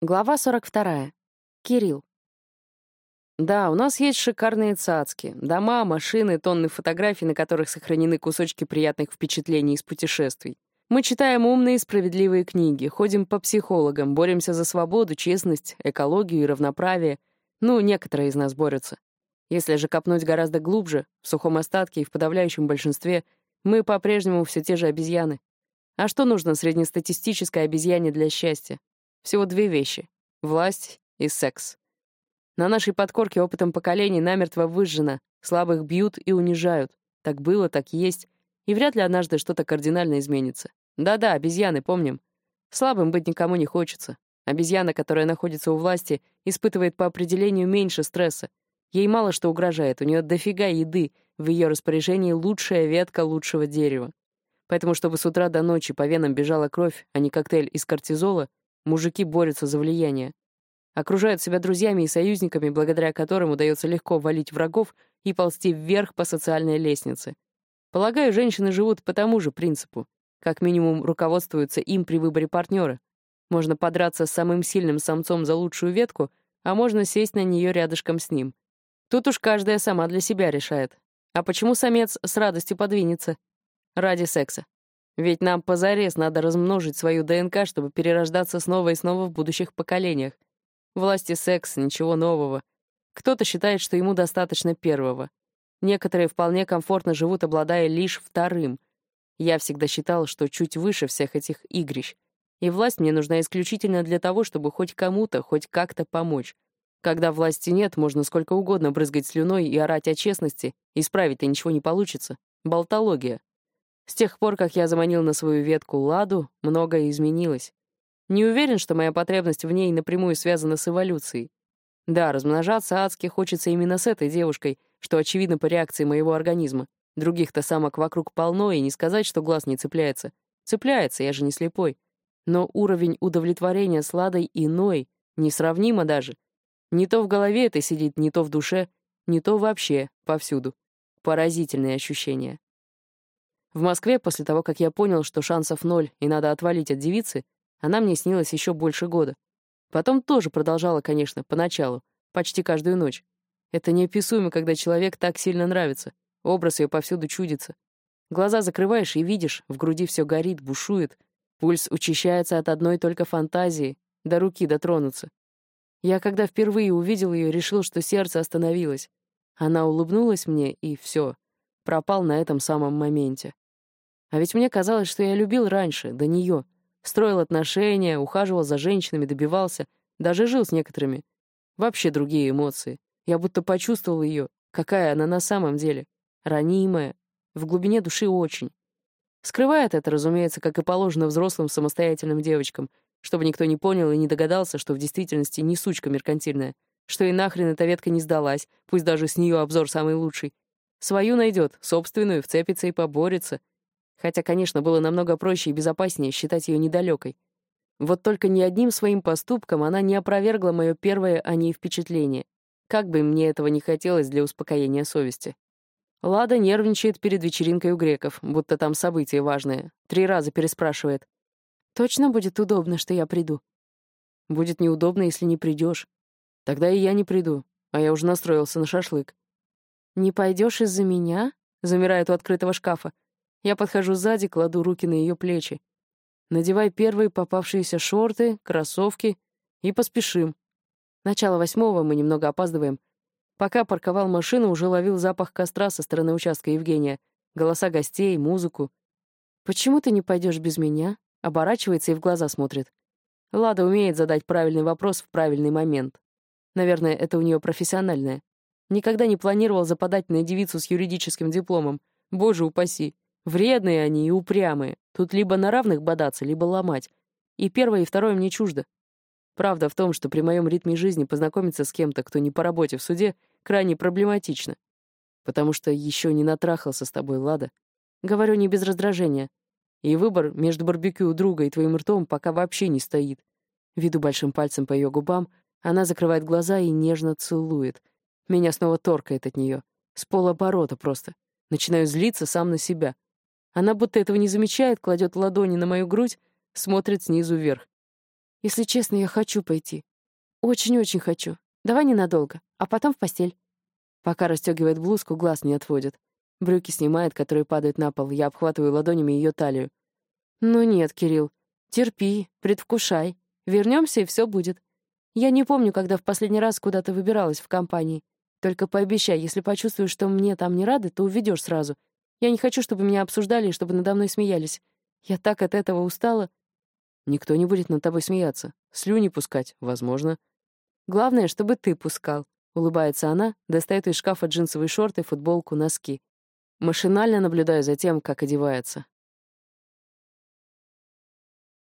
Глава 42. Кирилл. Да, у нас есть шикарные цацки. Дома, машины, тонны фотографий, на которых сохранены кусочки приятных впечатлений из путешествий. Мы читаем умные и справедливые книги, ходим по психологам, боремся за свободу, честность, экологию и равноправие. Ну, некоторые из нас борются. Если же копнуть гораздо глубже, в сухом остатке и в подавляющем большинстве, мы по-прежнему все те же обезьяны. А что нужно среднестатистической обезьяне для счастья? Всего две вещи — власть и секс. На нашей подкорке опытом поколений намертво выжжено, слабых бьют и унижают. Так было, так есть, и вряд ли однажды что-то кардинально изменится. Да-да, обезьяны, помним. Слабым быть никому не хочется. Обезьяна, которая находится у власти, испытывает по определению меньше стресса. Ей мало что угрожает, у нее дофига еды, в ее распоряжении лучшая ветка лучшего дерева. Поэтому, чтобы с утра до ночи по венам бежала кровь, а не коктейль из кортизола, Мужики борются за влияние. Окружают себя друзьями и союзниками, благодаря которым удается легко валить врагов и ползти вверх по социальной лестнице. Полагаю, женщины живут по тому же принципу. Как минимум, руководствуются им при выборе партнера. Можно подраться с самым сильным самцом за лучшую ветку, а можно сесть на нее рядышком с ним. Тут уж каждая сама для себя решает. А почему самец с радостью подвинется? Ради секса. Ведь нам позарез надо размножить свою ДНК, чтобы перерождаться снова и снова в будущих поколениях. Власти секс — ничего нового. Кто-то считает, что ему достаточно первого. Некоторые вполне комфортно живут, обладая лишь вторым. Я всегда считал, что чуть выше всех этих игрищ. И власть мне нужна исключительно для того, чтобы хоть кому-то, хоть как-то помочь. Когда власти нет, можно сколько угодно брызгать слюной и орать о честности, исправить-то ничего не получится. Болтология. С тех пор, как я заманил на свою ветку ладу, многое изменилось. Не уверен, что моя потребность в ней напрямую связана с эволюцией. Да, размножаться адски хочется именно с этой девушкой, что очевидно по реакции моего организма. Других-то самок вокруг полно, и не сказать, что глаз не цепляется. Цепляется, я же не слепой. Но уровень удовлетворения с ладой иной, несравнимо даже. Не то в голове это сидит, не то в душе, не то вообще, повсюду. Поразительные ощущения. В Москве, после того, как я понял, что шансов ноль и надо отвалить от девицы, она мне снилась еще больше года. Потом тоже продолжала, конечно, поначалу, почти каждую ночь. Это неописуемо, когда человек так сильно нравится. Образ ее повсюду чудится. Глаза закрываешь и видишь, в груди все горит, бушует. Пульс учащается от одной только фантазии, до руки дотронуться. Я, когда впервые увидел ее, решил, что сердце остановилось. Она улыбнулась мне, и все. Пропал на этом самом моменте. А ведь мне казалось, что я любил раньше, до нее. Строил отношения, ухаживал за женщинами, добивался, даже жил с некоторыми. Вообще другие эмоции. Я будто почувствовал ее, какая она на самом деле. Ранимая, в глубине души очень. Скрывает это, разумеется, как и положено взрослым самостоятельным девочкам, чтобы никто не понял и не догадался, что в действительности не сучка меркантильная, что и нахрен эта ветка не сдалась, пусть даже с нее обзор самый лучший. Свою найдет, собственную, вцепится и поборется, Хотя, конечно, было намного проще и безопаснее считать ее недалекой. Вот только ни одним своим поступком она не опровергла мое первое о ней впечатление. Как бы мне этого не хотелось для успокоения совести. Лада нервничает перед вечеринкой у греков, будто там событие важное. Три раза переспрашивает. «Точно будет удобно, что я приду?» «Будет неудобно, если не придешь. Тогда и я не приду, а я уже настроился на шашлык». «Не пойдешь из-за меня?» — замирает у открытого шкафа. Я подхожу сзади, кладу руки на ее плечи. Надевай первые попавшиеся шорты, кроссовки и поспешим. Начало восьмого, мы немного опаздываем. Пока парковал машину, уже ловил запах костра со стороны участка Евгения, голоса гостей, музыку. «Почему ты не пойдешь без меня?» Оборачивается и в глаза смотрит. Лада умеет задать правильный вопрос в правильный момент. Наверное, это у нее профессиональное. Никогда не планировал западать на девицу с юридическим дипломом. Боже упаси. Вредные они и упрямые. Тут либо на равных бодаться, либо ломать. И первое, и второе мне чуждо. Правда в том, что при моем ритме жизни познакомиться с кем-то, кто не по работе в суде, крайне проблематично. Потому что еще не натрахался с тобой, Лада. Говорю не без раздражения. И выбор между барбекю друга и твоим ртом пока вообще не стоит. Веду большим пальцем по ее губам, она закрывает глаза и нежно целует. Меня снова торкает от нее. С полоборота просто. Начинаю злиться сам на себя. Она будто этого не замечает, кладет ладони на мою грудь, смотрит снизу вверх. Если честно, я хочу пойти. Очень-очень хочу. Давай ненадолго, а потом в постель. Пока расстегивает блузку, глаз не отводит. Брюки снимает, которые падают на пол. Я обхватываю ладонями ее талию. Ну нет, Кирилл, терпи, предвкушай. Вернемся, и все будет. Я не помню, когда в последний раз куда-то выбиралась в компании. Только пообещай, если почувствуешь, что мне там не рады, то уведешь сразу. Я не хочу, чтобы меня обсуждали и чтобы надо мной смеялись. Я так от этого устала. Никто не будет над тобой смеяться. Слюни пускать, возможно. Главное, чтобы ты пускал. Улыбается она, достает из шкафа джинсовые шорты, футболку, носки. Машинально наблюдаю за тем, как одевается.